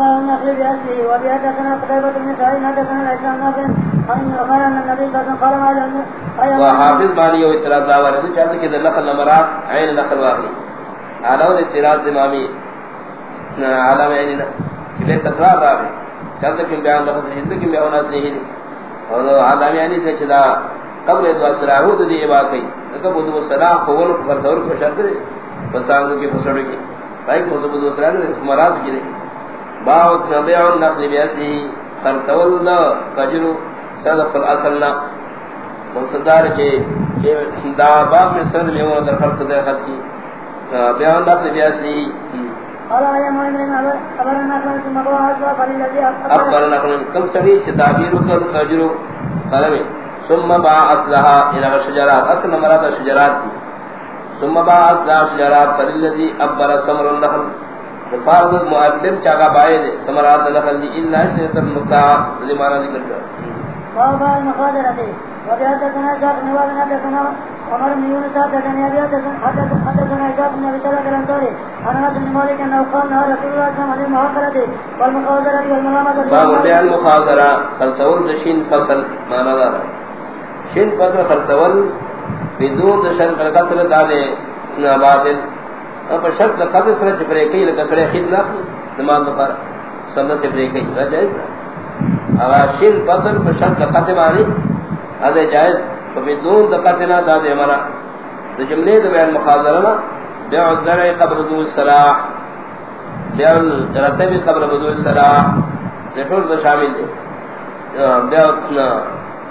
قال النخل بأسره وبيدتنا قتيبة بن سعيد حدثنا الإسلام نافع أن قال أن النبي صلى الله عليه وسلم قال وحافظ بانی و اعتراض داوار ہے چاہتے کہ در نقل نمرات عین نقل واقعی. علاوہ اعتراض امامی علامہ عینینا کہ لیے تکرار رہا ہے چاہتے کہ بیان لفظ حضر کی بیان اصلی ہی اور علامہ عینی سے چلا قبل ادوا سراہو تو دی واقعی لکہ بدو سراہ قول فرسور کو شرط دے. بسانگو کی فسڑو کی. بھائی کو بدو سراہ نے اس مراد کی باوت نبیع نقل بیاسی فرسول دا کجرو صدق الاصلنا مصدار کے دا باب میں سند میں وہ در خرص دے خط کی بیان نقل بیاسی اخبر نقل کم سبھی تعبیر کو کجرو قلم ثم با اصلها الى الشجرات اصل مراد الشجرات ثم با اصلها الشجرات فللذي ابر ثمر النخل. فرض مؤدب چاگا بائے دے ثمرات النخل دی الا شیطان المقطع زمانہ ذکر کر باب المخادرة وبيحدثنا إسحاق عمر بن حدثنا بن بن مالك قال رسول الله صلى الله عليه وسلم باب خلصول فصل ما نظر شين فصل خلصول بدون قتل دالے باطل اور شرط قتل سره چپرے کئی لکسرے خید نہ دماغ پر سمجھ سے پرے کئی جائز اگر شین فصل پر شرط د قتل مانی ادے جائز تو بدون دقتنا داد ہمارا تو جملے تو بیان مخاضرنا بیع الزرع قبل دو الصلاح بیع الرتب قبل دو الصلاح ذکر تو شامل دي دے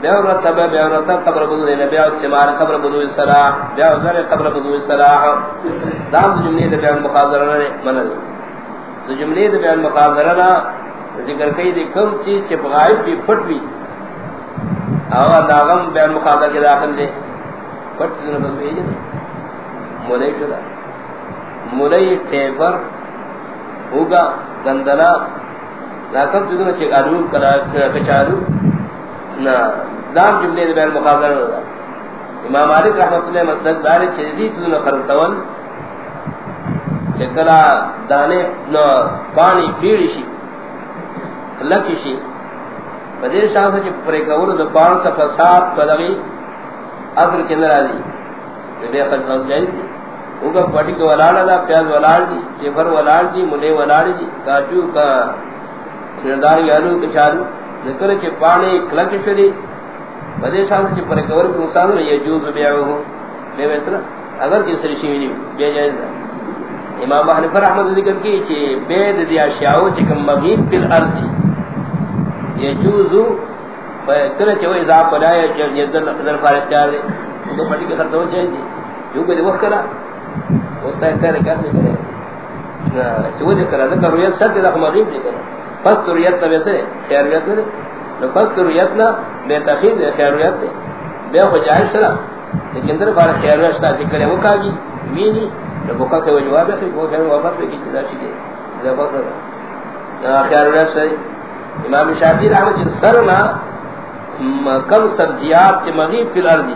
بیع بیع الرتب بیع الرتب قبل دو بیع الثمار قبل دو الصلاح بیع الزرع قبل دو الصلاح دام جملے تو بیان مخاضرنا نے منع تو جملے تو بیان مخاضرنا ذکر کئی دی کم چیز کے غائب بھی پھٹ بھی اور داغم بیان مخاطر کے داخل دے پٹ دن بس بھیجے مولئی شدہ مولئی ٹیپر ہوگا گندنا لاکم تدن چک آلو کچارو نا دام جملے دے بیان مخاطر ہوگا امام مالک رحمت اللہ مسلک دار چیزی تدن خرسون چکلا دانے نا پانی، پیڑی شی، لکی شی۔ بدیر شاہ سے پرے کور دو پان سا فساد پدغی اثر کے نرازی بے خلصان جائز دی اوگا پٹی کو ولاڑا دا، پیاز ولاڑ دی جفر ولاڑ دی، ملے ولاڑ دی کاجو کا سندار یالو کچارو ذکر چے پانے کلک شدی۔ بدیر شاہ سے پرے کور کو مسان رہی جوز بیعو ہو۔ بے ویسرا اگر کس رشی ہوئی بے جائز دا امام حنفر احمد ذکر کی چے بید دیا شیعو چکم مغیب پل ارضی یجوزو کله چې وای ذا بلای چې یذن نظر فارغ چار دے۔ تو پټی کے خرچ ہو جائے جی۔ جو به وقت کرا وہ سائے کرے کیا نہیں کرے۔ چې وہ ذکر ہے کہ رویت سب دغه مغیب دے کرا پس رویت نہ ویسے خیریت نے نو پس رویت نہ بے تخید خیریت دے بے ہو جائے سرا. لیکن در بار خیریت تا ذکر ہے وہ کہا گی وینی تو وہ کا جواب ہے کہ وہ کہ واپس کی چیز ہے جواب ہے خیریت سے امام شافعی رحمۃ اللہ سرنا کم سبزیات کے مغیب فی الارض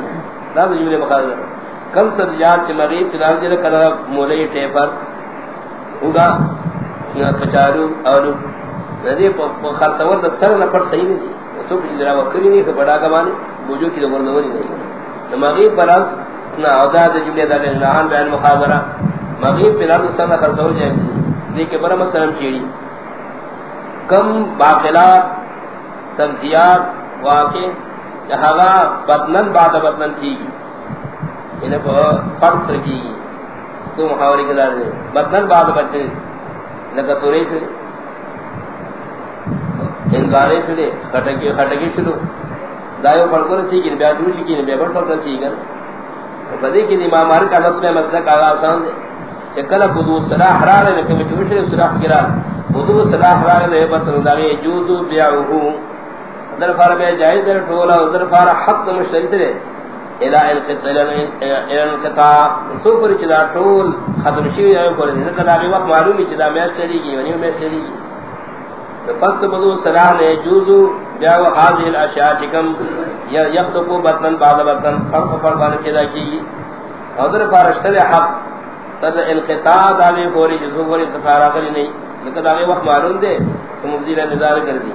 دا جملے مخالف کم سبزیات کے مغیب فی الارض نے کلا مولی ٹیپر ہوگا کچارو اور ندی خرطور دا سر نہ پڑ صحیح نہیں تو جرا وکری نہیں تو بڑا کمانے بوجو کی زبر نوری نہیں مغیب پر از نہ اودا دے جملے دا نہان بیان مخابرہ. مغیب فی الارض سر نہ خرطور جائے دیکھ برا مسلم چیڑی کم باقلات سبزیات واقع جہاں بدنن بعد بدنن کی یعنی انہیں کو فرق سر کی گی. تو محاوری کے دارے بدنن بعد بدنن لگا تو رہی شدے انگارے شدے خٹکی خٹکی شدو دائیو پڑکو رسی گی بیا دوشی کی نبیا پڑکو رسی گی بدے کی امام مالک کا مطلب مسلک آگا آسان دے۔ کہ کلا بدو صلاح حرارے لکہ میں چوشرے صلاح گرار بدو صلاح حرارے لے بطن داغی جوزو بیعوہو در فار بے جائز در ٹولا در فار حق مشترک دے۔ الى انقطاع سو پر چدا ٹول ختم شی ہے پر دین کا داغی وقت معلوم چدا میں چلی گی ونی میں چلی گی فقط بدو صلاح لے، جوزو بیعو هذه الاشیاء کم یخلقو بطن بعد بطن فرق فرق بان چدا کی اور در فار اشتر حق، تد انقطاع داوی پوری جزو پوری سفارہ کری نہیں. لیکن آگے وقت معلوم دے تو مبزی نظار کر دی.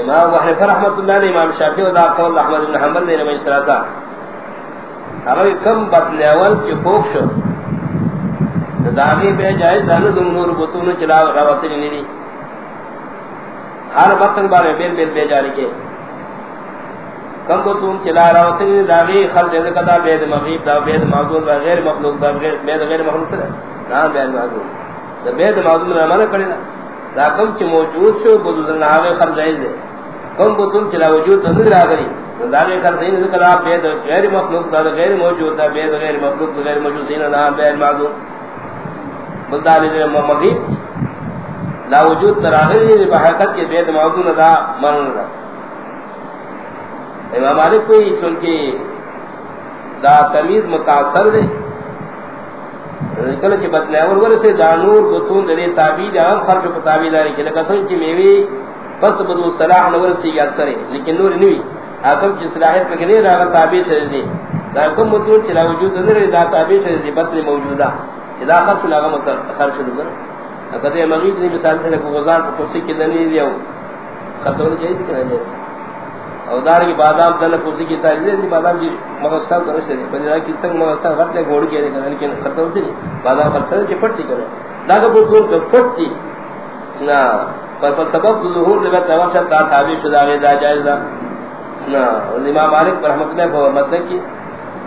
امام وحنف رحمت اللہ نے امام شافی و دا قول احمد بن حمد نے نمی سراتا اگر کم بطن اول کی فوق شو. داغی بے جائز دانو دم نور بطون چلا روات نہیں ہر بطن بارے بیل بیل بے جاری کے۔ کم بطون چلا روات نہیں، داغی خل جیسے کتا بید مغیب دا، بید معذور غیر مخلوق دا بید غیر مخلوق سے۔ نام بید معذور۔ دا بید معذور دا مانا کرنا دا کم چی موجود شو بطون نحاوی خل جائز دے کم بطون چلا وجود دا نگر آگری داغی خل زین ذکر آپ بید غیر مخلوق دا، غیر موجود دا، بید غیر مخلوق دا، غیر موجود زین نام بید معذور۔ بلدانی دے مغیب لا وجود تراغیر دے بحقت کے بید معذور دا مرن دا امام مالک کوئی چونکہ دا تمیز متاثر دے۔ کل چی بطن اول ورسے دانور بطون دے تابی دے اغم خرچ پا تابی داری کہ لکہ سن چی میوی پس بدو صلاح نورسی یاد سرے لیکن نور نوی۔ آکم چی صلاحیت پا کنی راغا تابی سے دے۔ دا کم بطون چی لا وجود دے دا تابی سے دے، بطن موجودہ۔ دا خرچ لگا مسر خرچ لگا اگر یہ مغید مثال سے لکو غزان کو کرسی کی دنی دیا ہوں خطول جائز کہ او دار کی بادام دل کرسی کی تاریخ دی بادام جی مغستان کرنے سے پر دا کی تنگ مغستان غٹ لے گھوڑ کیا دیکھا لیکن خطول سے بادام پر سر چی پھٹتی کرے. دا کا بطور کر پھٹتی. نا. پر پر سبب ظہور لگا تواب شد دا تابع شدا غیر دا جائز دا. نا. امام مالک پر رحمت اللہ پر مسلک کی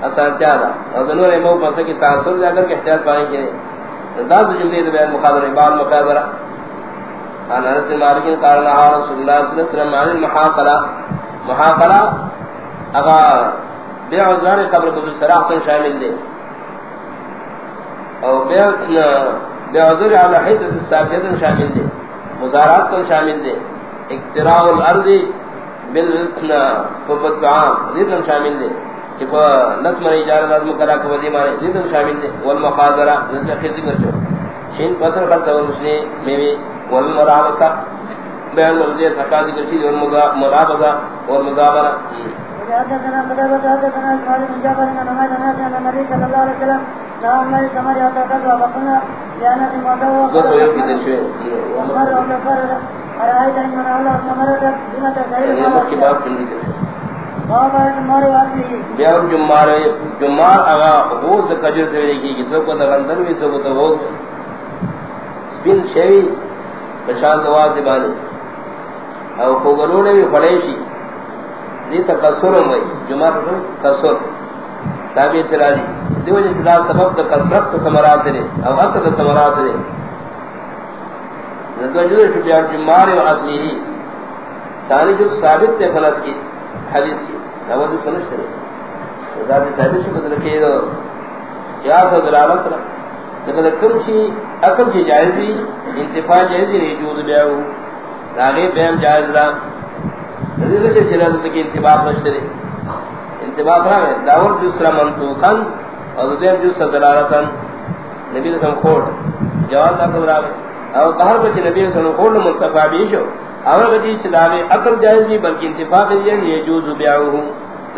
آسان کیا اور دنور امام پسے کی تاثر جا کر کے احتیاط پائیں گے داد جملے دے بیان مخاضر ابان مقادرہ انا انس مالکین قارنا رسول اللہ صلی اللہ علیہ وسلم عن المحاقلہ محاقلہ اگا بیع عزران قبل بزر سراح تن شامل دے او بیع بیع عزر علی حیدت استاقیت شامل دے مزارات تن شامل دے اقتراع الارض بالتنا فبت عام شامل دے کہ لفظ من اجارت لازم کرا کہ ودی مانے ذکر شامل ہے والمقادرہ ذکر ذکر جو شین فصل خرچ اور مسلم میں والمرابصہ بیان مرضی تھکا ذکر چیز والمرابصہ والمزابرہ حدثنا قتيبة حدثنا اسماعيل بن جعفر ان نماذج الناس ان النبي صلى الله عليه وسلم لا ما يسمر يعتقد وقلنا لأن في تنشوه ومر وكفر أرأيت إن من أولا ثمرة دون تسعير یہ مکی باب کن ذکر جمار جمار اگا حقوق سے کجر سے لکھی کہ سو کو تغندر بھی سو کو تغوق سپین شوی بشان دواز دبانی او کوگرونے بھی پڑیشی دی تکسرم وی جمار رسول کسر۔ تابع اعتراضی۔ دی وجہ سے دا سبب دا کسرت سمرات دے، او اصل دا سمرات دے۔ ندو جدر شو بیار جمار و اصلی ہی ثانی جو ثابت تے خلص کی، حدیث کی۔ نواد سنش تے دا دی ثابت شو قدر کی دو قیاس و دلالت سرا لیکن کم چی اکم چی جائز بھی انتفاع جائز ہی نہیں جوز بیاو راغی بیم جائز دا نظر سے چلا تو کہ انتباہ مشتری انتباہ کرا ہے داور دوسرا منطوقا اور دیم دوسرا دلالتا۔ نبی رسم خورد جواب دا قدر آگے اور کہر بچے نبی صلی اللہ رسم خورد منتفع بیشو اور بچے چلاوے اقل جائز بھی بلکہ انتفاع جائز یہ جوز بیاو ہوں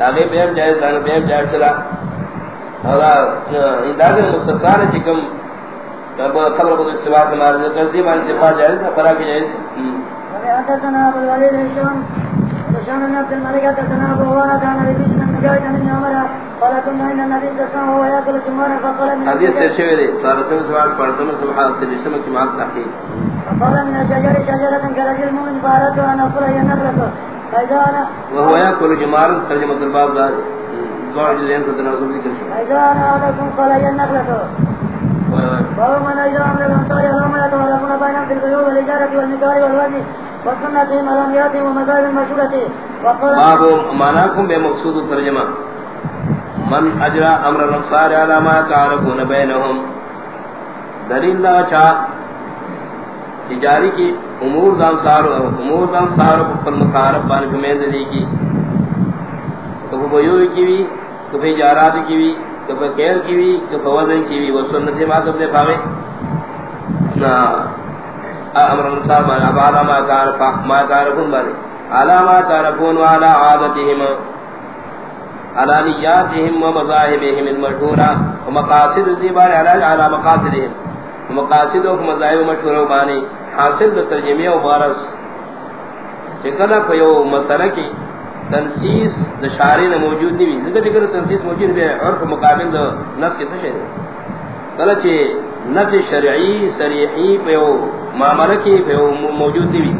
آگے بیم جائز دانا بیم جائز چلا اور اندازہ مستقار چکم تب خبر کو استفاع سے مارد کر دی مان انتفاع جائز فرا کی جائز ہے حدثنا ابو الوليد هشام هشام بن عبد الملك حدثنا ابو هريره كان نبي بن بن عمر قال حدیث سے شوی دے سارسم سوال پرسم سبحان کی مات تحقیق فقال من شجرة كرجل أن أقول هي فإذا وهو يأكل ترجمة الباب دار جزين رسول ذكر فإذا أنا قال هي وهو من أجل أمر الأنصار بينهم في والإجارة والمكار والوزن وقال باب معناكم بمقصود الترجمة من اجرا امر الانصار على ما تعرفون بينهم دلیل لا چا تجاری کی امور دان سار امور دان سار پر مقارب بان کمید دی کی. تو بیو کی بھی تو جارات کی بھی تو کیر کی بھی تو وزن کی بھی وہ سنت ما تو دے پاوے نا امر الانصار ما ابا ما تعرف ما تعرفون بان علامات تعرفون وعلى عادتهم على نياتهم ومذاهبهم المشهورة ومقاصد الزبار على على مقاصدهم. مقاصد و مذاہب مشہور و بانی حاصل دا و بارس چکل پیو مسئلہ کی تنسیس دا شاری موجود نہیں ذکر ذکر تنسیس موجود بھی عرف مقابل دا نس کی تشہر کل چی نس شرعی سریحی پیو معاملہ کی پیو موجود نہیں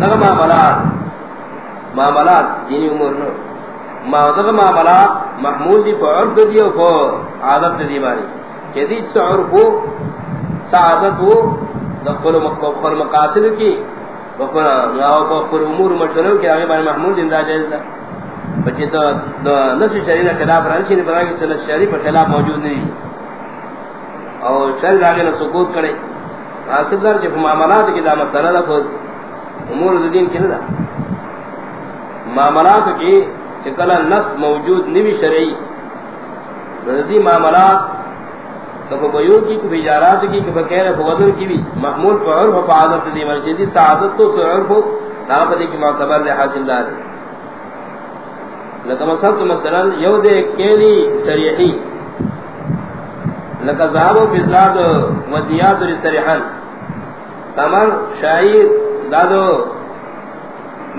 دغه معاملات معاملات دینی امور نو ما دغه معاملات محمول دی په عرض دی او په عادت دی باری باندې یعنی جدید شعور کو سعادت ہو دخل مقصد مقاصد کی وقنا ناو کو پر امور مشورو کہ اگے بارے محمود زندہ جائز تھا بچے تو نس شریعہ خلاف رانچی نے بتا کہ چل پر خلاف موجود نہیں اور چل آگے نہ سکوت کرے حاصل در جب معاملات کی دا مسئلہ دا خود امور دین کی ندا معاملات کی چکلا نس موجود نوی شرعی. رضی معاملات کبھی بیو کی کبھی جارات کی کبھی کہہ رہے وزن کی بھی محمول پر عرف پر عادت دی. مرجدی سعادت تو سو عرف ہو تاہم کی معتبر دے حاصل دار لکہ مصحب تو مثلا یو دے کیلی سریحی لکہ ذہب و بزلاد ودیات و سریحان تمر شاعر، دادو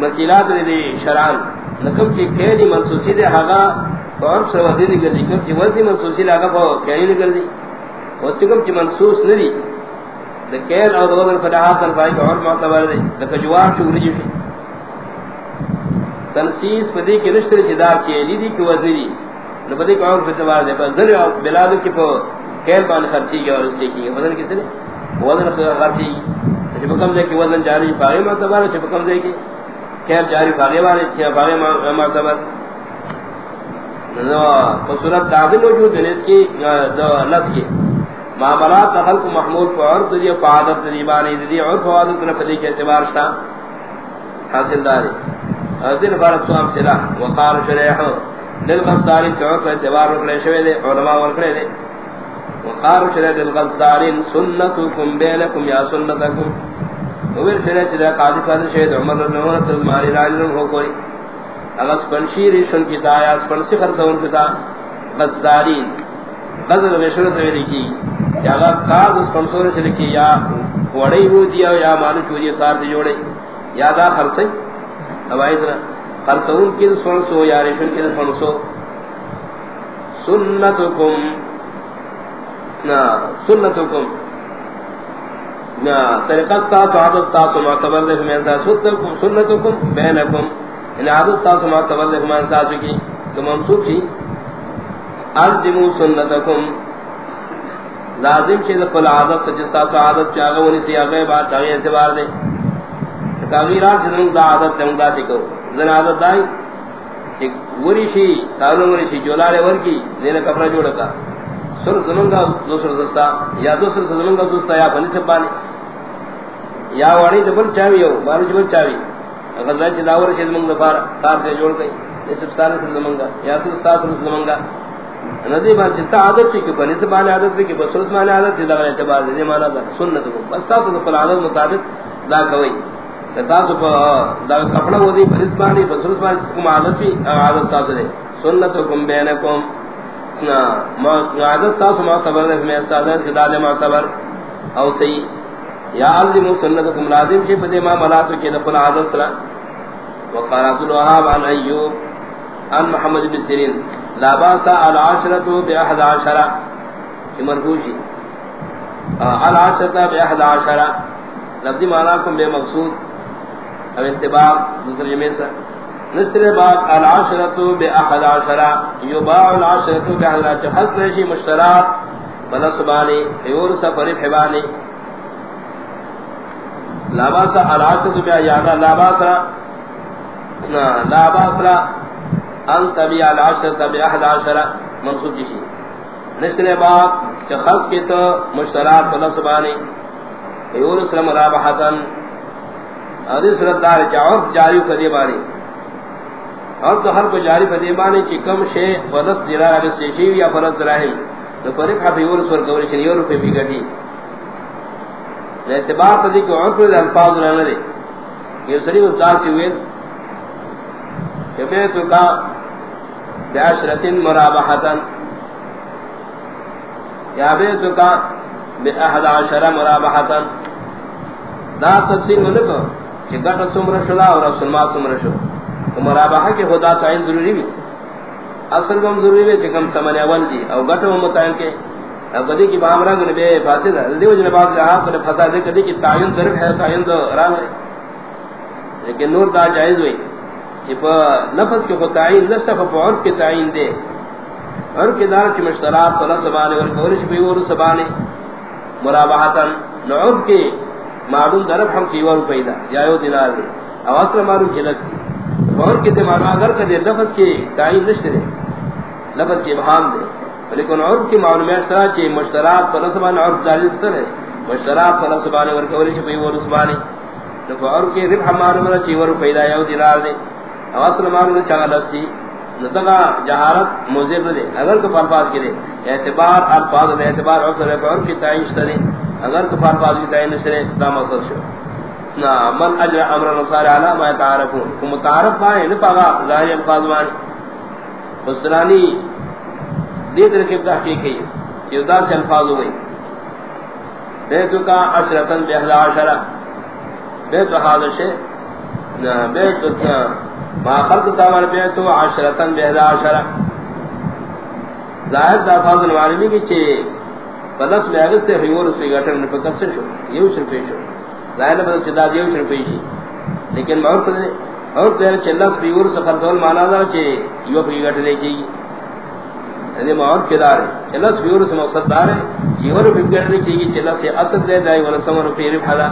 مکیلات دی شرعان لکم چی کیلی منسوسی دے حقا فعرف سے وزن دی کم چی وزن منسوسی لگا فا کیلی دی کردی وستکم چی منسوس ندی دا کیل او دا وزن فتحات الفائی کا عرف معتبر دی لکہ جواب شکر جی تنسیس پا پدی کی نشتر چی چدار کیلی دی کی وزن دی لپا لپدی کا عرف اعتبار دی پر ذر بلادو کی پا کیل بان خرچی گیا اور اس لیے کی وزن کسی نے وزن خرچی چی بکم دے کی وزن جاری پاگی معتبر چی بکم دے کی کیل جاری پاگی والے کیا چی پاگی معتبر صورت تعدل موجود ہے اس کی نس کی. معاملات دخل کو محمول کو عرض دی فعادت دی بانی دی عرف فعادت نے پدی کے اعتبار سے حاصل داری دل بارت سوام سلا وقال شریح دل غزاری چوک پر اعتبار رکھنے شوئے دے علماء ورکنے دے وقال شریح دل غزاری سنتکم بینکم یا سنتکم. اویر شریح چیزا قاضی فادر شہید عمر رضی اللہ عنہ ترزمانی لعنی ہو کوئی اگر سپنشیر شن کتا یا سپنسی خرسون کتا غزارین غزل غشرت ویلی کی یا اگر کارد سپنسور سے لکی یا وڑی ہو دیا یا مانو چوری کارد جوڑے یا دا خرسی ابائی دنا خرسون کی سپنسو یا ریشن کی سپنسو سنتکم. نا سنتکم. نا طریقہ ستاسو عادت ستاسو معتبر دے فمیان سنتکم بینکم. یعنی ان عادت تا سما تبل رحمان ساز کی تو منصوب تھی. الزمو سنتکم. لازم چھ پل عادت سجستا سا عادت چاگا ونی سی اگے بات چاگے اعتبار دے. تغیرات جنوں دا عادت تے دا سکو زن عادت دائی، کہ وری شی تاونو وری شی جولارے ور کی دینا کپڑا جوڑا کا. سر زمن کا دوسر زستا، یا دوسر زمن کا دوستا یا بنی سبانی یا وانی دبل چاوی ہو بارو جبل چاوی. غزا چ داور چ زمنگ دفار کار دے جوڑ گئی اس سال سے زمنگا یا سر سال سے زمنگا ندی بار چ عادت کی بنی سے مان عادت کی بسر سے مان عادت دی لگا اعتبار دے مانا دا سنت کو بس تا تو فل عادت مطابق دا کوئی تا تو دا کپڑا وہ دی بس بانی بسر کو عادت بھی عادت تا دے سنت کو بینکم. نا ما عادت تا سما خبر ہے میں سادہ خدا دے معتبر او صحیح. یا علم سنتکم لازم چھ پدے ما ملاتو کے دفن عادت سرا. وقال عبد الوهاب عن ایوب عن محمد بن سیرین. لا باس العاشرة باحد عشرة مرفوشی العاشرة باحد عشرة لفظی معناکم بے مقصود. او انتباع دوسر جمعی سا نصر باب العاشرة باحد عشرة یباع العاشرة باحد عشرة حسن رشی مشترات. بنصبانی حیور سفر حبانی لاباسا العاشرة بیا یادا لاباسا لاباسا انت بیا العاشرة بیا احد عشرة منصوب جشی نصر باب چخص کی تو مشترات بنصبانی حیور سلم رابحتن حدیث ردار چاہر جاری فدی بانی اور تو ہر کو جاری فدی بانی چی کم شے ونس درار اگر سیشیو یا فرس دراہم تو فرق حفی ورس ورکوری شنیور پہ بھی گٹی۔ اعتبار پدی کو عرف دے الفاظ رہنے دے یہ سری اس دار سے ہوئے. کہ تو کا بعشرت مرابحتا یا بے تو کا بے احد عشر مرابحتا دا تفسیر ملکو کہ گٹ سمر شلا اور رسول ما سمر شو مرابحہ کے خدا تعین ضروری بھی. اصل بم ضروری بھی چکم سمن اول دی. او گٹ و متعین کے او کدی کی بام رنگ نبی فاسد ہے دیو جن بعض جہاں پر فساد ہے کدی کی تعین ضرب ہے، تعین دو رام ہے لیکن نور دا جائز ہوئی کہ لفظ کے خود تعین نصف فعور کے تعین دے اور کے دار چ مشترات طلب سبانے اور کورش بھی اور سبانے مرابحتا نعوب کے معلوم درب ہم کی اور پیدا جایو دینار دے او معلوم جلس دی. اور کتے معلوم اگر کدے لفظ کے تعین نشتے دے لفظ کے ابہام دے لیکن عرب کی معلومیات طرح چی مشترات پر نصبان عرب دالیل سر ہے. مشترات پر نصبان اور کورش بھی اور سبانے تو عرب کے رب ہم معلوم چی اور پیدا جایو دینار دے او اصل معلوم چاگا لستی نتگا جہارت مزر دے اگر کو الفاظ کے دے اعتبار الفاظ دے. اعتبار عرصر ہے پر کی تعین شتہ اگر کو الفاظ کی تعین شتہ دا مصر شو. نا، من اجر امر نصار علا ما تعرفون کو متعارف پائے نپاگا ظاہر الفاظ وانی بسرانی دیت رکھب تحقیق ہے کہ دا سے الفاظ ہوئی بیتو کا عشرتن بہلا عشرہ بیتو حاضر شے بیتو کیا ما خلق تاوال بیعتو عشرتن بہدا عشرہ ظاہر دا فاضل معلومی کی چھے پدس میں اگر سے حیور اس پہ گھٹر نے پکر سے شو؟ یہ شرفی شو. ظاہر پدس چدا دیو شرفی شی لیکن مہور پدس اور دیر چھے اللہ سبی اور سفر سوال مانا دا چھے یو پہ گھٹر لے چاہیے یعنی مہور کدار ہے چھے اللہ سبی سے مقصد دار ہے یو پہ گھٹر لے چاہیے چھے سے اصل دے دائی والا سمر پہ رفحدا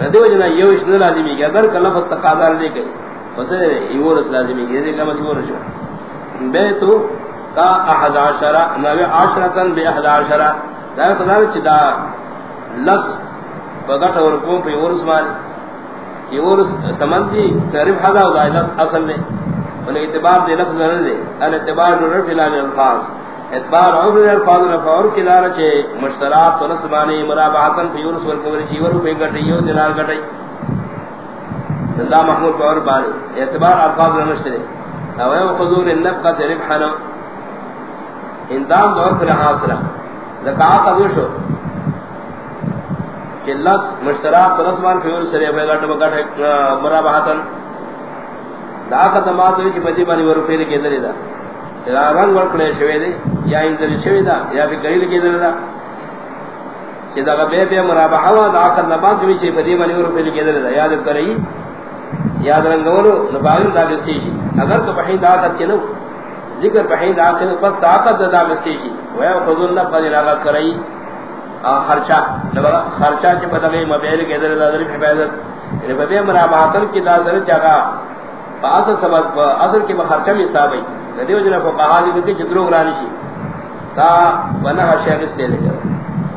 ندیو جنا یو اشن لازمی کہ اگر کلف استقادار دے گئی وسے یورس لازمی ہے یہ کلمہ یورس ہے بیتو کا احد عشرہ نوے عشرتن بے احد عشرہ۔ دا پتہ چدا لس بغٹ اور کو پہ یورس مان یورس سمندی تعریف حدا دا لس اصل نے ان اعتبار دے لفظ نہ دے ان اعتبار نہ رفع الفاظ اعتبار عمر الفاظ رفع، اور کدار چے مشترات ونسبانی مرابعتن فی یورس ور کوری چیور پہ گٹیو دینار گٹی دا محمود باور بانی اعتبار الفاظ نمشترے او یو خضور النبقہ ربحنا اندام باور پر حاصلہ۔ لکا قدوشو کہ لس مشتراک پرسمان فیول سرے بیگاٹ بگاٹ مرابحتن دا ختمات ہوئی کہ پتی بانی ورو پیر کے دلی دا رنگ ورکلے شوئے دے یا انزل شوئے دا یا پھر قریل کے دلی دا کہ دا بے بے مرابحوا دا ختمات ہوئی چھے پتی بانی ورو پیر کے دلی دا یاد کرئی یاد رنگولو نباغیم دا بسیشی اگر تو پہین دا آقت کے ذکر پہین دا آقت پس طاقت دا بسیشی ویا خضون نفا دی لاغت کرائی خرچہ خرچہ چی پتغی مبیل کے در دا در حفاظت یعنی ببی مرابعاتن کی دا سر جگہ اصل سبب اصل کی بخرچہ میں حساب ہے صابئی ندیو جنہ فقہا دی کتی جدرو گرانی شی تا بنا خرچہ کس لے لے جاؤ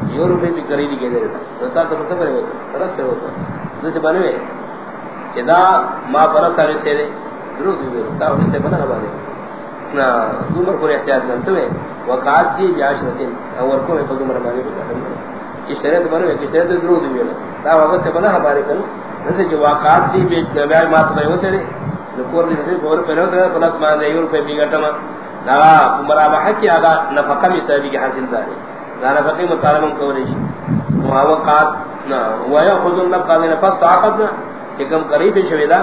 یو روپے بھی کری دی کے در دا تا تو سب سفر ہوتا رست ہوتا جسے بنوے دا ما پرس سارے سے سیرے درو دیو تا اس سے بنا ہوا دے نا عمر پر احتیاط کرتے ہوئے وقات کی بیاشرتین اور کو میں قدم رمانی کو کہتا اس طرح تو بنوے کس طرح درو دیو تا وقت سے بنا ہوا دے کن جیسے جو واقعات دی کی بیاج مات پہ ہوتے رہے نکور دی سے گور پہ ہوتے رہے پلس مان دے یور پہ بھی گٹما نا عمر آبا کی آگا نفقہ میں سبی کی حاصل دارے نا نفقی مطالبہ کو رہی وقات نا ویا خود النفقہ دینا پس طاقت نا، کہ کم قریب شویدا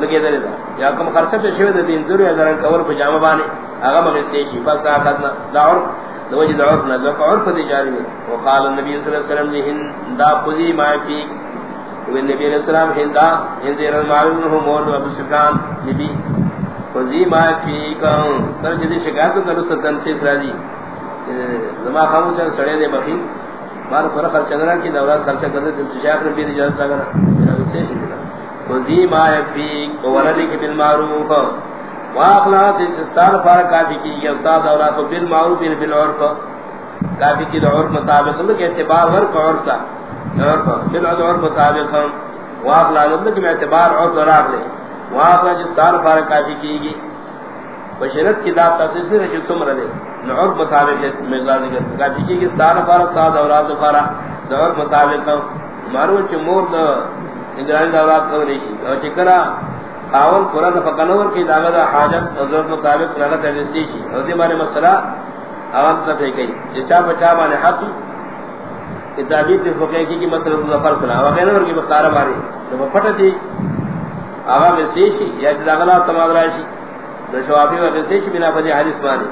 لگے دے دا۔ یا کم خرچہ پہ شویدا دین ضرور ہے ذرا کور پجامہ بانے۔ اگا مگر سیشی پس طاقت نا۔ دعور دوجی دعور نا جو اور پدی جاری ہے۔ وقال النبی صلی اللہ علیہ وسلم جی، نے ہندا خذی ما فی وہ نبی علیہ السلام ہندا ہند رضی اللہ عنہ مور ابو سفیان، نبی۔ خذی جی ما فی کہوں تر جدی جی شکایت کرو ستن سے راضی۔ زما خاموش سڑے دے بخی۔ مار پر خرچہ نہ کی دورہ خرچہ کرتے، دل سے شیخ نبی اجازت لگا سے شکلا وذی ما فی یفی ولدک بالمعروف۔ واخلاق استار فار کافی کی یہ استاد اولاد بالمعروف بالعرف کافی کی عرف مطابق کہ اعتبار ور کو عرف اور بالعرف مطابق واخلاق کے اعتبار عرف راغ لے. واخلاق استار فار کافی کی گی بشرت کی داد تفسیر سے جو تم رہے. نعور مطابق ہے، مقدار ذکر کافی کی کہ ستار فارا ساد اولاد فارا نعور مطابق مارو چ مور دا نگرانی دا اولاد کو نہیں اور چکرا خاون قران فقنور کی داغا دا حاجت حضرت مطابق لگت ہے جسی اور دی مارے مسئلہ اوان تے گئی جچا بچا مانے حق کہ تعبیر تے فقہ کی کی مسئلہ ظفر سنا وغیرہ اور کی مختار ماری تو پھٹ تھی۔ آغا میں سیشی یا جدا تمام راشی دو شوافی وغیرہ سیشی بنا فضی حدیث مانی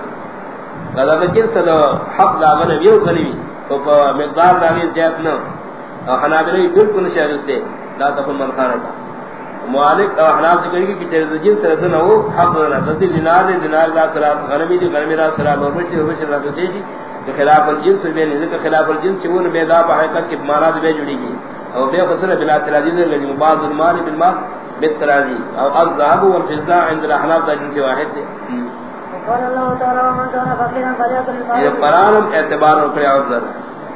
قضا بکر صدا حق داغن ویو قلیوی تو مقدار داغی زیاد نو حنابلوی بلکل نشاہد اس دے۔ لا تفن من خانتا معالک او احناف سے کہیں کہ چیز جن سے رسن ہو، حق دنا تصدیل دینار دے دینار دا سرات غنمی دی غنمی دا سرات اور بچی اور بچی رکھو سیشی کہ خلاف الجنس بے نزل کے خلاف الجنس چون بے دا حقیقت کی معنی بے جڑی گی۔ او بے فصل بلا تراضی دے لگی بعض المال بالمال بالتراضی او الذهب والفضه عند الاحناف دا جنس واحد دے۔ قال الله تعالى ومن كان فقيرا فليأكل یہ قرآن اعتبار اور قرآن اور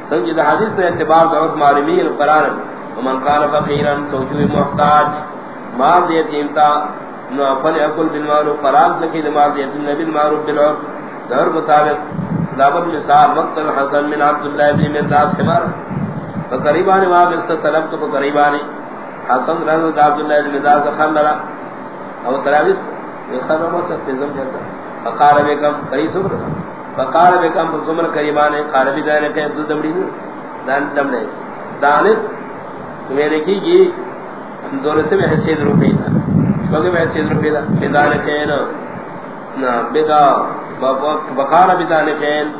سنجد حدیث نے اعتبار دعوت معلومی القرآن ومن كان فقيرا سوچوی محتاج۔ مال دے تیمتا نو فل اکل بالمعروف قرار لکی مال دے تیم نبی المعروف بالعرف۔ دور مطابق دابت مثال وقت الحسن من عبداللہ ابن مرداس حمار فقریبانی واب اس طلب تو فقریبانی حسن رضا عبداللہ ابن مرداس خان لرا او تراویس خان رمو سب تیزم چلتا فقار بکم قریب سکر فقار بکم فزمن قریبانی قاربی دانے کہ دو دمڑی نو دان دمڑے دانت میرے کی گی دولت سے میں حیثیت روپی تھا۔ شبگہ میں حیثیت روپی تھا۔ بیدان کین نا بیدان کین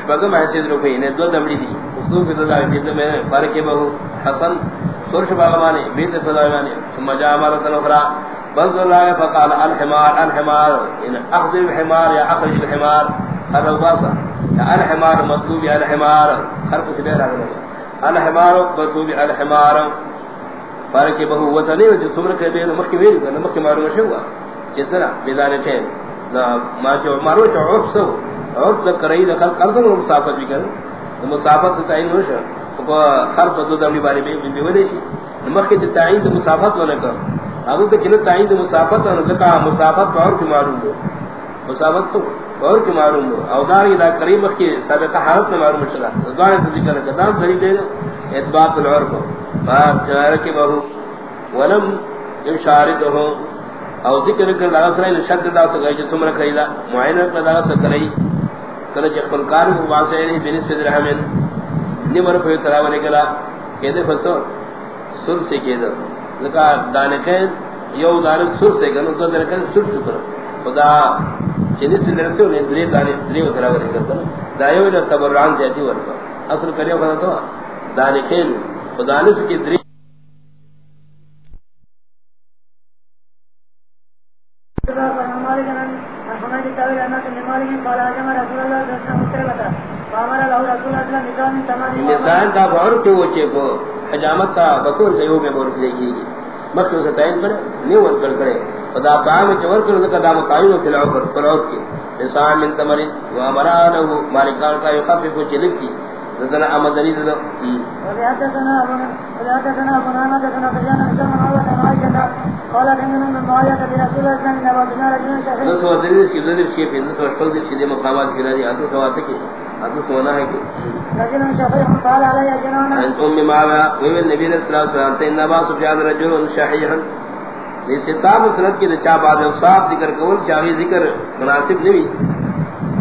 شبگہ میں حیثیت روپی نے دو دمڑی دی. اصدوم کی دلائے بیدہ میں فرق بہو. حسن، سرش باغمانی بیدہ فضائمانی ثم جا مرت الاخرى بلد اللہ فقال الحمار الحمار. ان اخذ الحمار یا اخرج الحمار. ہر باسا الحمار مطلوب یا الحمار. ہر کسی بیر آگے الحمار مطلوب یا الحمار. فرق بہو، وطنی، جو تمر کے بے نمک کی ویل نمک معلوم شوا جس طرح بیدان تھے ما جو مارو جو عرف سو. عرف ذکرئی دخل قرض و مسافت بھی کرو تو مسافت سے تعین ہو تو خرف دو دمڑی بارے میں بھی ودے شی. نمک کی تعین تو مسافت ہونے کا اب تو کنے تعین تو مسافت ہونے کا مسافت اور کی معلوم ہو مسافت تو اور کی معلوم ہو او دار اذا قریب کی سابقہ حالت میں معلوم چلا دوارے ذکر کرتا دلیل دے. اثبات العرف. بات جار کے بہو. ولم یشارته او ذکر کر لا سرے شد دا تو گئی تم رکھ ایلا معائنہ کر دا سکرئی کر چ کل کار کو واسے نہیں بنس فدر رحمن نمر پہ تراونے کلا کہ فسو سر سے کہ دے۔ لگا یو دار سر سے گنو تو در سر شکر خدا جنس سے درسو نے درے دانے درے تراونے کرتا دا یو تبرعان جاتی ورکا۔ اصل کریو بنا تو دانے کے خدانس کی نسان کا بہر کیوں وچے کو حجامت کا بطور کیوں میں بہر لے گی۔ مکہ اسے تعین کرے نیو ور کر کرے۔ خدا قائم چور کر ذکر دا مقایم فی العبر فلعب کی۔ نسان من تمرین و امرانہ مالکان کا یخفف چلک کی ذنا احمد علی ذنا وحدثنا ابو وحدثنا ابو نعمة ذنا سجان نسان الله تعالى قال كنا من معاية رسول الله صلى الله عليه وسلم نسو دلیل کی دلیل کی پھر نسو شکل دی چیزیں مقامات کی رہی آتو سوات کی آتو سونا ہے کہ رجل شفیع قال علی جنانا. ان ام معاویہ ویوی نبی صلی اللہ علیہ وسلم تین نبا سفیان رجل شحیحا استطاب سنت کی دچا بعد اوصاف ذکر کول چاہی ذکر مناسب نہیں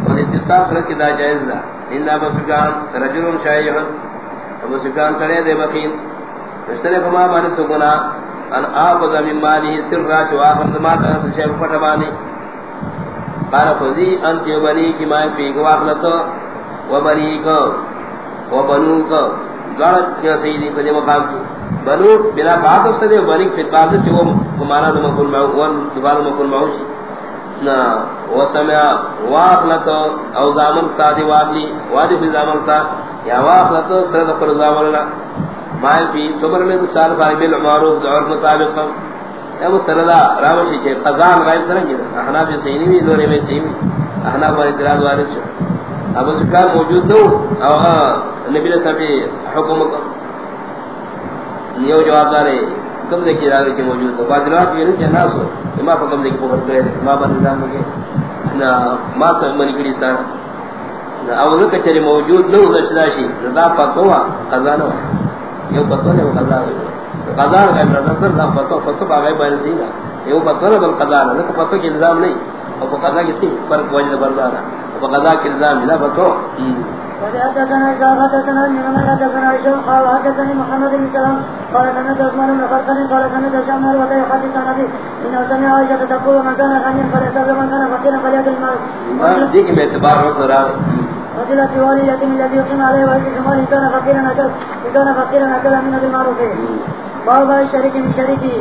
اور استطاب سنت کی دا جائز دا ان ابو سفیان رجل شحیحا ابو سفیان سڑے دے بخیل. اشترے فما من سگنا ان آفض من مالی سر راچ و آخر دمات اغسر شیف فتبانی قال فضی انت و بنی کی مائن فیق و آخلتو و بنی کو و بنو کو زارت کیا سیدی فضی مقام کی. بنو بلا بات افسد و بنی فیت بات سے وہ کمانا دمکن معو وان دبال مکن معوشی نا، و سمع و آخلتو او زامن سادی وادلی وادی فی زامن سا. یا و آخلتو سرد پر زامن اللہ مائل بھی صبر میں تو سال فائب المعروف ظہر مطابق ابو سردا راوشی کے قضان غائب سرنگی احناب احناف صحیح نہیں دورے میں صحیح احناف والے اعتراض وارد چھو ابو سکار موجود دو او نبی علیہ السلام حکم کو۔ یہ جواب دارے۔ قبضے کی راگی کے موجود دو بعد یہ نہیں کہ ناس ہو ما پر قبضے کی پوکر کرے۔ ما پر نظام لگے نا ما سے منی کڑی سارا او ذکر چلے موجود نو لشداشی رضا فتوا قضا پتہ ہے وہ قضا ہے قضا ہے نظر باغے بن سی نا یہ پتہ ہے بل قضا کہ پتہ کے الزام نہیں. اور قضا کی سی پر وجہ بردار ہے. اور قضا کے الزام وحدثنا حدثنا ابن محمد حدثنا هشام قال حدثني محمد بن سلام قال سمعت عثمان بن خلقان قال سمعت شمال وكي حدث النبي إنه سمع عائشة تقول من كان غنيا فليستغفر من كان فقيرا فليأكل المال دیکھ میں اعتبار ہو تو رہا۔ رجل في والي يتيم الذي يقيم عليه وإذ شمال إن كان فقيرا أكل إن كان فقيرا أكل من بالمعروف باب الشريك من شريكه